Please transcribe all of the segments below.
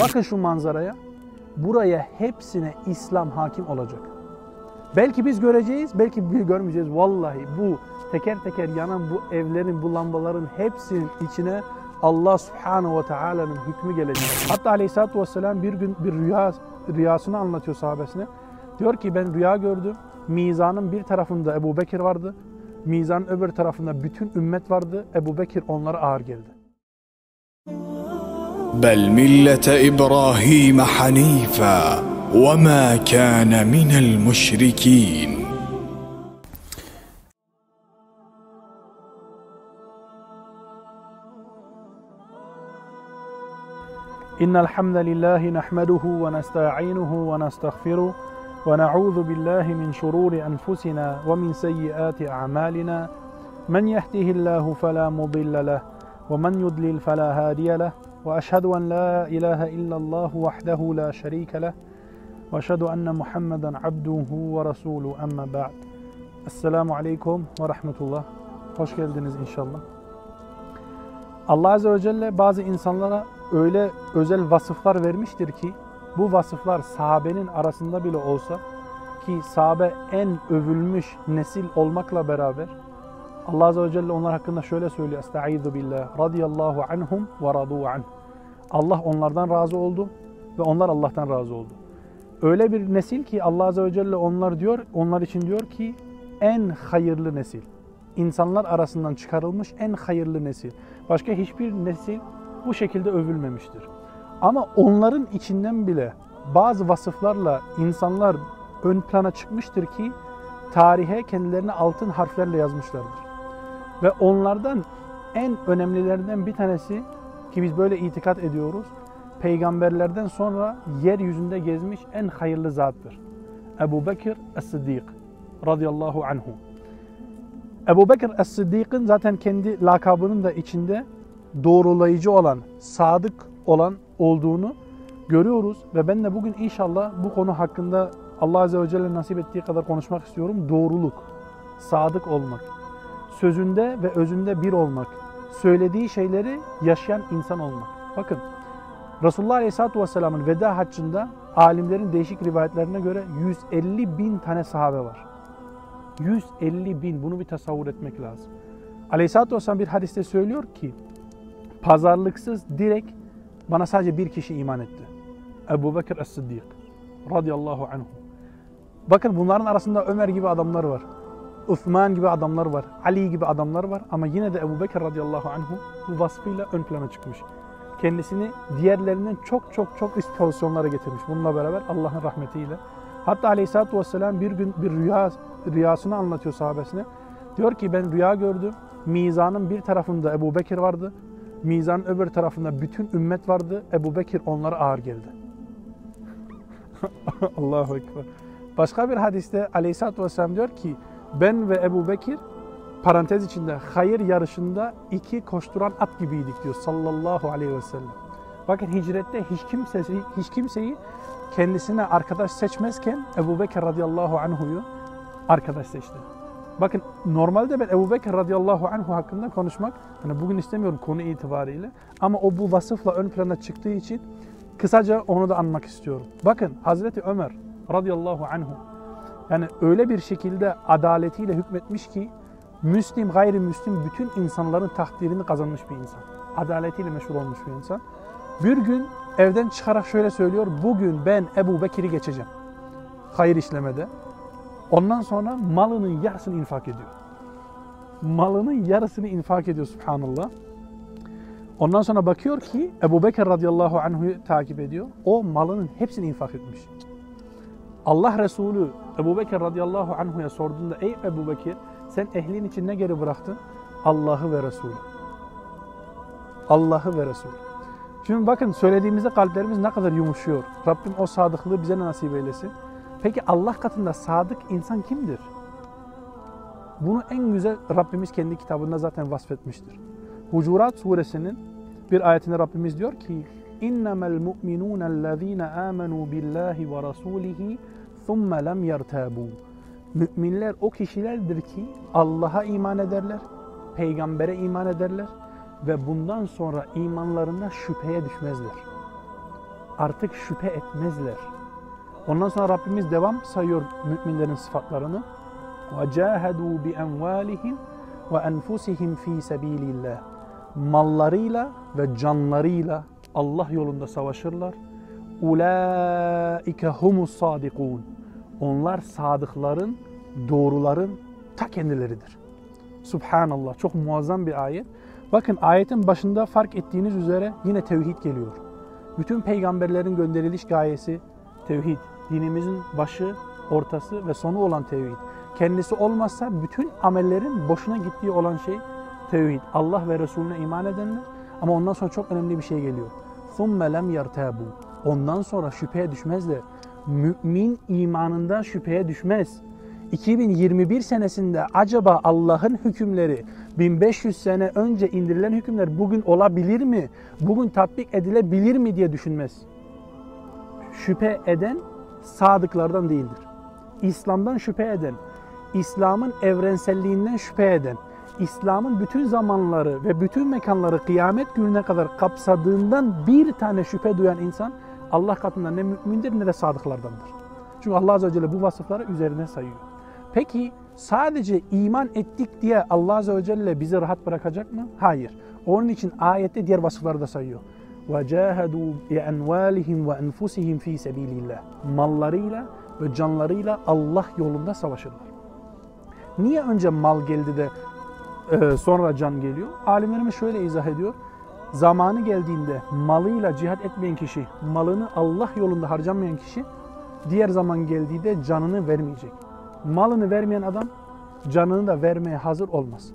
Bakın şu manzaraya. Buraya hepsine İslam hakim olacak. Belki biz göreceğiz, belki biz görmeyeceğiz. Vallahi bu teker teker yanan bu evlerin, bu lambaların hepsinin içine Allah subhanahu ve teala'nın hükmü gelecek. Hatta aleyhissalatü vesselam bir gün bir rüya rüyasını anlatıyor sahabesine. Diyor ki ben rüya gördüm. Mizanın bir tarafında Ebu Bekir vardı. Mizanın öbür tarafında bütün ümmet vardı. Ebu Bekir onlara ağır geldi. بل ملة إبراهيم حنيفا وما كان من المشركين. إن الحمد لله نحمده ونستعينه ونستغفره ونعوذ بالله من شرور أنفسنا ومن سيئات أعمالنا. من يهده الله فلا مضل له ومن يضلل فلا هادي له واشهد ان لا اله الا الله وحده لا شريك له واشهد ان محمدا عبده ورسوله اما بعد Esselamu Aleyküm ve Rahmetullah. Hoş geldiniz inşallah. Allah Azze ve Celle bazı insanlara öyle özel vasıflar vermiştir ki bu vasıflar sahabenin arasında bile olsa ki sahabe en övülmüş nesil olmakla beraber Allah Azze ve Celle onlar hakkında şöyle söylüyor. Estaizu billah radiyallahu anhum ve radu anh. Allah onlardan razı oldu ve onlar Allah'tan razı oldu. Öyle bir nesil ki Allah Azze ve Celle onlar diyor, onlar için diyor ki en hayırlı nesil. İnsanlar arasından çıkarılmış en hayırlı nesil. Başka hiçbir nesil bu şekilde övülmemiştir. Ama onların içinden bile bazı vasıflarla insanlar ön plana çıkmıştır ki tarihe kendilerini altın harflerle yazmışlardır. Ve onlardan en önemlilerinden bir tanesi ki biz böyle itikat ediyoruz. Peygamberlerden sonra yeryüzünde gezmiş en hayırlı zattır. Ebu Bekir Es-Siddik radıyallahu anhu. Ebu Bekir Es-Sıddık'ın zaten kendi lakabının da içinde doğrulayıcı olan, sadık olan olduğunu görüyoruz. Ve ben de bugün inşallah bu konu hakkında Allah Azze ve Celle nasip ettiği kadar konuşmak istiyorum. Doğruluk, sadık olmak, sözünde ve özünde bir olmak, söylediği şeyleri yaşayan insan olmak. Bakın Resulullah Aleyhisselatü Vesselam'ın veda haccında alimlerin değişik rivayetlerine göre 150 bin tane sahabe var. 150 bin bunu bir tasavvur etmek lazım. Aleyhisselatü Vesselam bir hadiste söylüyor ki pazarlıksız direkt bana sadece bir kişi iman etti. Ebu Bekir Es-Siddik radıyallahu anhu. Bakın bunların arasında Ömer gibi adamlar var. Uthman gibi adamlar var. Ali gibi adamlar var. Ama yine de Ebu Bekir radıyallahu anhu bu vasfıyla ön plana çıkmış. Kendisini diğerlerinden çok çok çok üst pozisyonlara getirmiş. Bununla beraber Allah'ın rahmetiyle. Hatta aleyhissalatü vesselam bir gün bir rüya rüyasını anlatıyor sahabesine. Diyor ki ben rüya gördüm. Mizanın bir tarafında Ebu Bekir vardı. Mizanın öbür tarafında bütün ümmet vardı. Ebu Bekir onlara ağır geldi. Allahu Ekber. Başka bir hadiste aleyhissalatü vesselam diyor ki ben ve Ebu Bekir parantez içinde hayır yarışında iki koşturan at gibiydik diyor sallallahu aleyhi ve sellem. Bakın hicrette hiç kimsesi, hiç kimseyi kendisine arkadaş seçmezken Ebu Bekir radıyallahu anhu'yu arkadaş seçti. Bakın normalde ben Ebu Bekir radıyallahu anhu hakkında konuşmak, hani bugün istemiyorum konu itibariyle ama o bu vasıfla ön plana çıktığı için kısaca onu da anmak istiyorum. Bakın Hazreti Ömer radıyallahu anhu yani öyle bir şekilde adaletiyle hükmetmiş ki Müslim, gayrimüslim bütün insanların takdirini kazanmış bir insan. Adaletiyle meşhur olmuş bir insan. Bir gün evden çıkarak şöyle söylüyor. Bugün ben Ebu Bekir'i geçeceğim. Hayır işlemede. Ondan sonra malının yarısını infak ediyor. Malının yarısını infak ediyor subhanallah. Ondan sonra bakıyor ki Ebu Bekir radıyallahu anhu'yu takip ediyor. O malının hepsini infak etmiş. Allah Resulü Ebu Bekir radıyallahu anhu'ya sorduğunda ey Ebu Bekir sen ehlin için ne geri bıraktın? Allah'ı ve Resulü. Allah'ı ve Resulü. Şimdi bakın söylediğimizde kalplerimiz ne kadar yumuşuyor. Rabbim o sadıklığı bize nasip eylesin. Peki Allah katında sadık insan kimdir? Bunu en güzel Rabbimiz kendi kitabında zaten vasfetmiştir. Hucurat suresinin bir ayetinde Rabbimiz diyor ki İnnemel mu'minûne allezîne âmenû billâhi ve rasûlihi thumme lem yertâbû Müminler o kişilerdir ki Allah'a iman ederler, peygambere iman ederler ve bundan sonra imanlarında şüpheye düşmezler. artık şüphe etmezler. Ondan sonra Rabbimiz devam sayıyor müminlerin sıfatlarını. وَجَاهَدُوا بِاَنْوَالِهِمْ وَاَنْفُسِهِمْ ف۪ي سَب۪يلِ اللّٰهِ Mallarıyla ve canlarıyla Allah yolunda savaşırlar. Ulaike humus sadikun. Onlar sadıkların, doğruların ta kendileridir. Subhanallah çok muazzam bir ayet. Bakın ayetin başında fark ettiğiniz üzere yine tevhid geliyor. Bütün peygamberlerin gönderiliş gayesi tevhid. Dinimizin başı, ortası ve sonu olan tevhid. Kendisi olmazsa bütün amellerin boşuna gittiği olan şey tevhid. Allah ve Resulüne iman edenler ama ondan sonra çok önemli bir şey geliyor. ثُمَّ لَمْ يَرْتَابُوا Ondan sonra şüpheye düşmezler. Mümin imanında şüpheye düşmez. 2021 senesinde acaba Allah'ın hükümleri 1500 sene önce indirilen hükümler bugün olabilir mi? Bugün tatbik edilebilir mi diye düşünmez. Şüphe eden sadıklardan değildir. İslam'dan şüphe eden, İslam'ın evrenselliğinden şüphe eden, İslam'ın bütün zamanları ve bütün mekanları kıyamet gününe kadar kapsadığından bir tane şüphe duyan insan Allah katında ne mümindir ne de sadıklardandır. Çünkü Allah Azze ve Celle bu vasıfları üzerine sayıyor. Peki sadece iman ettik diye Allah Azze ve Celle bizi rahat bırakacak mı? Hayır. Onun için ayette diğer vasıfları da sayıyor. وَجَاهَدُوا بِاَنْوَالِهِمْ وَاَنْفُسِهِمْ ف۪ي سَب۪يلِ اللّٰهِ Mallarıyla ve canlarıyla Allah yolunda savaşırlar. Niye önce mal geldi de e, sonra can geliyor? Alimlerimiz şöyle izah ediyor. Zamanı geldiğinde malıyla cihat etmeyen kişi, malını Allah yolunda harcamayan kişi diğer zaman geldiğinde canını vermeyecek. Malını vermeyen adam canını da vermeye hazır olmaz.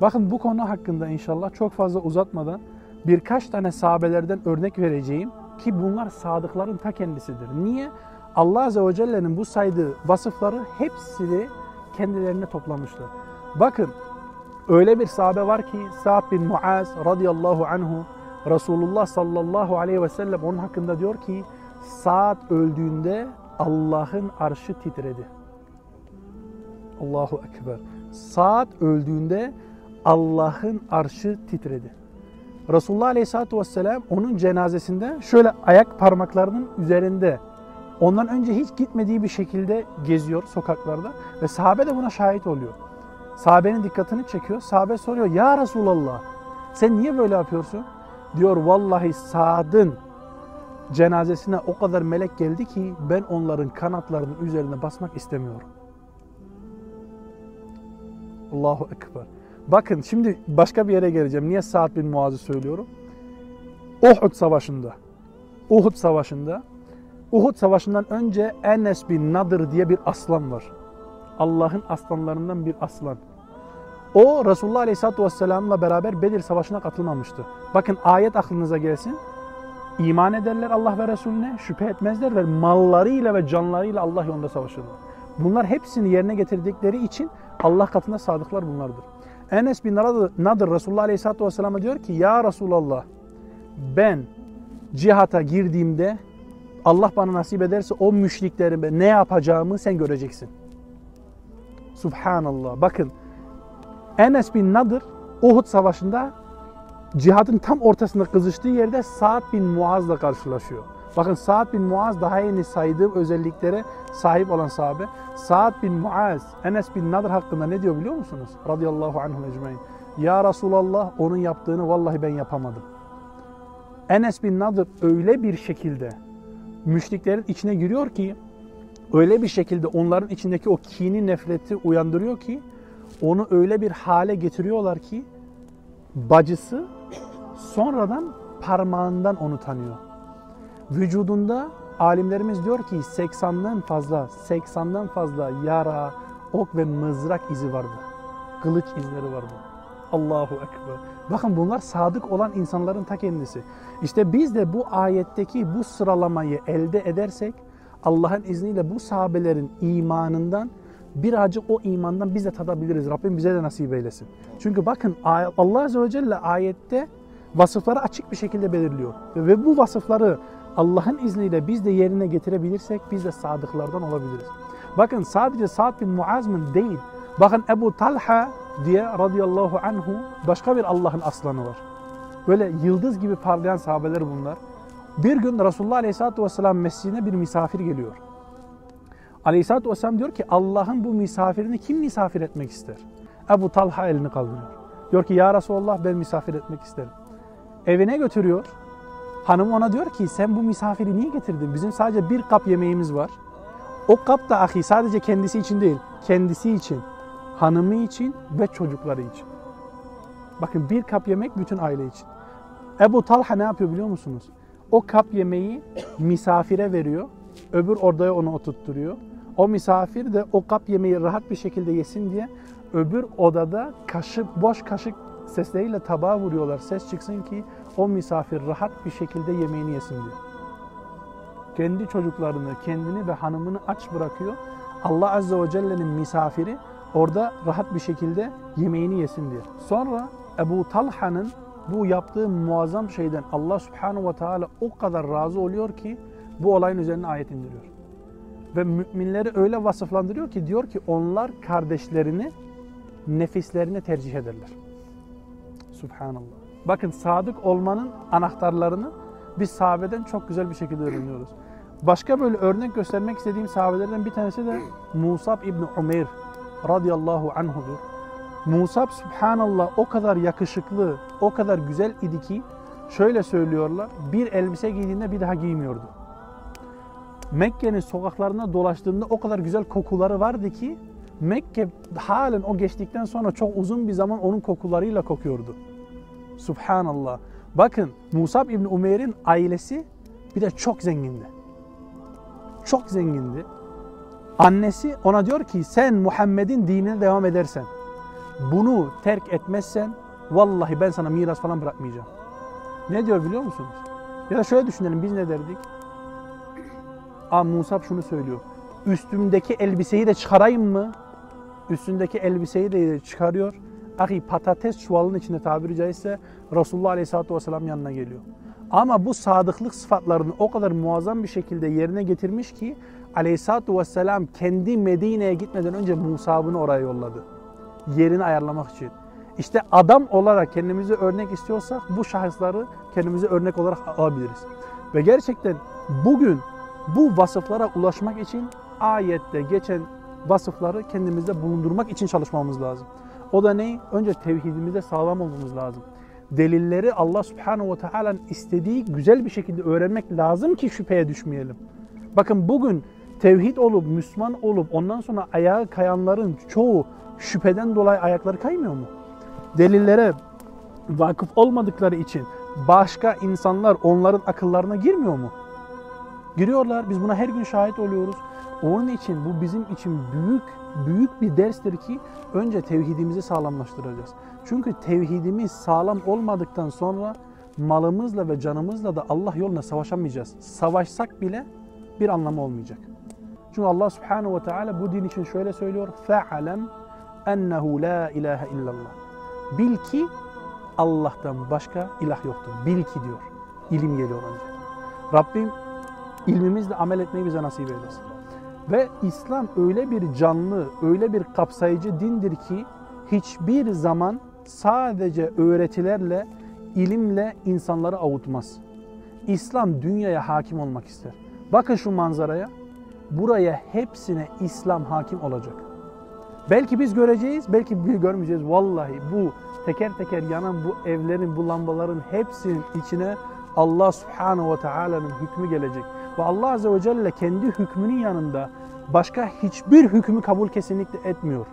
Bakın bu konu hakkında inşallah çok fazla uzatmadan birkaç tane sahabelerden örnek vereceğim ki bunlar sadıkların ta kendisidir. Niye? Allah Azze ve Celle'nin bu saydığı vasıfları hepsini kendilerine toplamışlar. Bakın öyle bir sahabe var ki Sa'd bin Muaz radıyallahu anhu Resulullah sallallahu aleyhi ve sellem onun hakkında diyor ki Sa'd öldüğünde Allah'ın arşı titredi. Allahu Ekber. Sa'd öldüğünde Allah'ın arşı titredi. Resulullah Aleyhisselatü Vesselam onun cenazesinde şöyle ayak parmaklarının üzerinde ondan önce hiç gitmediği bir şekilde geziyor sokaklarda ve sahabe de buna şahit oluyor. Sahabenin dikkatini çekiyor. Sahabe soruyor ya Resulallah sen niye böyle yapıyorsun? Diyor vallahi Sa'd'ın cenazesine o kadar melek geldi ki ben onların kanatlarının üzerine basmak istemiyorum. Allahu Ekber. Bakın şimdi başka bir yere geleceğim. Niye Sa'd bin Muaz'ı söylüyorum? Uhud Savaşı'nda. Uhud Savaşı'nda. Uhud Savaşı'ndan önce Enes bin Nadir diye bir aslan var. Allah'ın aslanlarından bir aslan. O Resulullah Aleyhisselatü Vesselam'la beraber Bedir Savaşı'na katılmamıştı. Bakın ayet aklınıza gelsin. İman ederler Allah ve Resulüne, şüphe etmezler ve mallarıyla ve canlarıyla Allah yolunda savaşırlar. Bunlar hepsini yerine getirdikleri için Allah katında sadıklar bunlardır. Enes bin Nadir Resulullah Aleyhisselatü Vesselam'a diyor ki Ya Resulallah ben cihata girdiğimde Allah bana nasip ederse o müşriklerime ne yapacağımı sen göreceksin. Subhanallah. Bakın Enes bin Nadir Uhud Savaşı'nda cihadın tam ortasında kızıştığı yerde Sa'd bin Muaz'la karşılaşıyor. Bakın Sa'd bin Muaz daha yeni saydığım özelliklere sahip olan sahabe. Sa'd bin Muaz, Enes bin Nadir hakkında ne diyor biliyor musunuz? Radıyallahu anhum ecmain. Ya Resulallah onun yaptığını vallahi ben yapamadım. Enes bin Nadir öyle bir şekilde müşriklerin içine giriyor ki öyle bir şekilde onların içindeki o kini nefreti uyandırıyor ki onu öyle bir hale getiriyorlar ki bacısı sonradan parmağından onu tanıyor. Vücudunda alimlerimiz diyor ki 80'den fazla, 80'den fazla yara, ok ve mızrak izi vardı. Kılıç izleri vardı. Allahu Ekber. Bakın bunlar sadık olan insanların ta kendisi. İşte biz de bu ayetteki bu sıralamayı elde edersek Allah'ın izniyle bu sahabelerin imanından birazcık o imandan biz de tadabiliriz. Rabbim bize de nasip eylesin. Çünkü bakın Allah Azze ve Celle ayette vasıfları açık bir şekilde belirliyor. Ve bu vasıfları Allah'ın izniyle biz de yerine getirebilirsek biz de sadıklardan olabiliriz. Bakın sadece Sa'd bin Muaz'ın değil. Bakın Ebu Talha diye radıyallahu anhu başka bir Allah'ın aslanı var. Böyle yıldız gibi parlayan sahabeler bunlar. Bir gün Resulullah Aleyhisselatü Vesselam mescidine bir misafir geliyor. Aleyhisselatü Vesselam diyor ki Allah'ın bu misafirini kim misafir etmek ister? Ebu Talha elini kaldırıyor. Diyor ki ya Resulullah ben misafir etmek isterim. Evine götürüyor. Hanım ona diyor ki sen bu misafiri niye getirdin? Bizim sadece bir kap yemeğimiz var. O kap da ahi sadece kendisi için değil, kendisi için, hanımı için ve çocukları için. Bakın bir kap yemek bütün aile için. Ebu Talha ne yapıyor biliyor musunuz? O kap yemeği misafire veriyor. Öbür odaya onu oturtturuyor. O misafir de o kap yemeği rahat bir şekilde yesin diye öbür odada kaşık boş kaşık sesleriyle tabağa vuruyorlar. Ses çıksın ki o misafir rahat bir şekilde yemeğini yesin diye. Kendi çocuklarını, kendini ve hanımını aç bırakıyor. Allah Azze ve Celle'nin misafiri orada rahat bir şekilde yemeğini yesin diye. Sonra Ebu Talha'nın bu yaptığı muazzam şeyden Allah Subhanahu ve Teala o kadar razı oluyor ki bu olayın üzerine ayet indiriyor. Ve müminleri öyle vasıflandırıyor ki diyor ki onlar kardeşlerini nefislerine tercih ederler. Subhanallah. Bakın sadık olmanın anahtarlarını biz sahabeden çok güzel bir şekilde öğreniyoruz. Başka böyle örnek göstermek istediğim sahabelerden bir tanesi de Musab İbni Umeyr radıyallahu anhudur. Musab subhanallah o kadar yakışıklı, o kadar güzel idi ki şöyle söylüyorlar. Bir elbise giydiğinde bir daha giymiyordu. Mekke'nin sokaklarına dolaştığında o kadar güzel kokuları vardı ki Mekke halen o geçtikten sonra çok uzun bir zaman onun kokularıyla kokuyordu. Subhanallah. Bakın Musab İbni Umeyr'in ailesi bir de çok zengindi. Çok zengindi. Annesi ona diyor ki sen Muhammed'in dinine devam edersen, bunu terk etmezsen vallahi ben sana miras falan bırakmayacağım. Ne diyor biliyor musunuz? Ya da şöyle düşünelim biz ne derdik? Aa Musab şunu söylüyor. Üstümdeki elbiseyi de çıkarayım mı? Üstündeki elbiseyi de çıkarıyor. Ahi patates çuvalının içinde tabiri caizse Resulullah Aleyhisselatü Vesselam yanına geliyor. Ama bu sadıklık sıfatlarını o kadar muazzam bir şekilde yerine getirmiş ki Aleyhisselatü Vesselam kendi Medine'ye gitmeden önce Musab'ını oraya yolladı. Yerini ayarlamak için. İşte adam olarak kendimizi örnek istiyorsak bu şahısları kendimize örnek olarak alabiliriz. Ve gerçekten bugün bu vasıflara ulaşmak için ayette geçen vasıfları kendimizde bulundurmak için çalışmamız lazım. O da ne? Önce tevhidimizde sağlam olmamız lazım. Delilleri Allah Subhanahu ve Teala'nın istediği güzel bir şekilde öğrenmek lazım ki şüpheye düşmeyelim. Bakın bugün tevhid olup, Müslüman olup ondan sonra ayağı kayanların çoğu şüpheden dolayı ayakları kaymıyor mu? Delillere vakıf olmadıkları için başka insanlar onların akıllarına girmiyor mu? Giriyorlar. Biz buna her gün şahit oluyoruz. Onun için bu bizim için büyük büyük bir derstir ki önce tevhidimizi sağlamlaştıracağız. Çünkü tevhidimiz sağlam olmadıktan sonra malımızla ve canımızla da Allah yoluna savaşamayacağız. Savaşsak bile bir anlamı olmayacak. Çünkü Allah Subhanahu ve Teala bu din için şöyle söylüyor. Fe'alem ennehu la ilahe illallah. Bil ki Allah'tan başka ilah yoktur. Bil ki diyor. İlim geliyor önce. Rabbim ilmimizle amel etmeyi bize nasip eylesin. Ve İslam öyle bir canlı, öyle bir kapsayıcı dindir ki hiçbir zaman sadece öğretilerle, ilimle insanları avutmaz. İslam dünyaya hakim olmak ister. Bakın şu manzaraya. Buraya hepsine İslam hakim olacak. Belki biz göreceğiz, belki biz görmeyeceğiz. Vallahi bu teker teker yanan bu evlerin, bu lambaların hepsinin içine Allah Subhanahu ve Taala'nın hükmü gelecek. Ve Allah Azze ve Celle kendi hükmünün yanında başka hiçbir hükmü kabul kesinlikle etmiyor.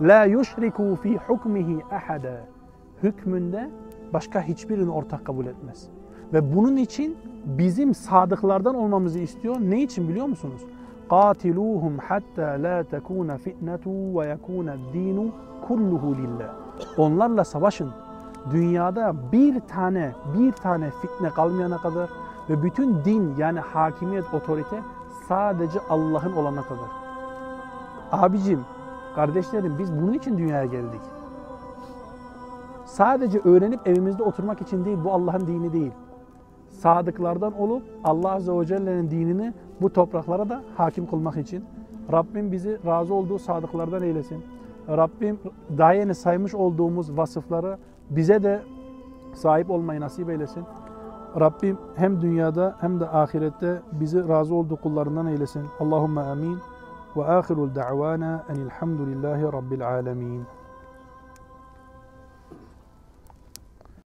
La yushriku fi hukmihi ahada. Hükmünde başka hiçbirini ortak kabul etmez. Ve bunun için bizim sadıklardan olmamızı istiyor. Ne için biliyor musunuz? قاتلوهم حتى لا تكون فتنة ويكون الدين كله لله. Onlarla savaşın. Dünyada bir tane bir tane fitne kalmayana kadar ve bütün din yani hakimiyet, otorite sadece Allah'ın olana kadar. Abicim, kardeşlerim biz bunun için dünyaya geldik. Sadece öğrenip evimizde oturmak için değil, bu Allah'ın dini değil. Sadıklardan olup Allah Azze ve Celle'nin dinini bu topraklara da hakim kılmak için. Rabbim bizi razı olduğu sadıklardan eylesin. Rabbim daha yeni saymış olduğumuz vasıfları bize de sahip olmayı nasip eylesin. Rabbim hem dünyada hem de ahirette bizi razı olduğu kullarından eylesin. Allahumme amin. Ve ahirul da'vana enilhamdülillahi rabbil alemin.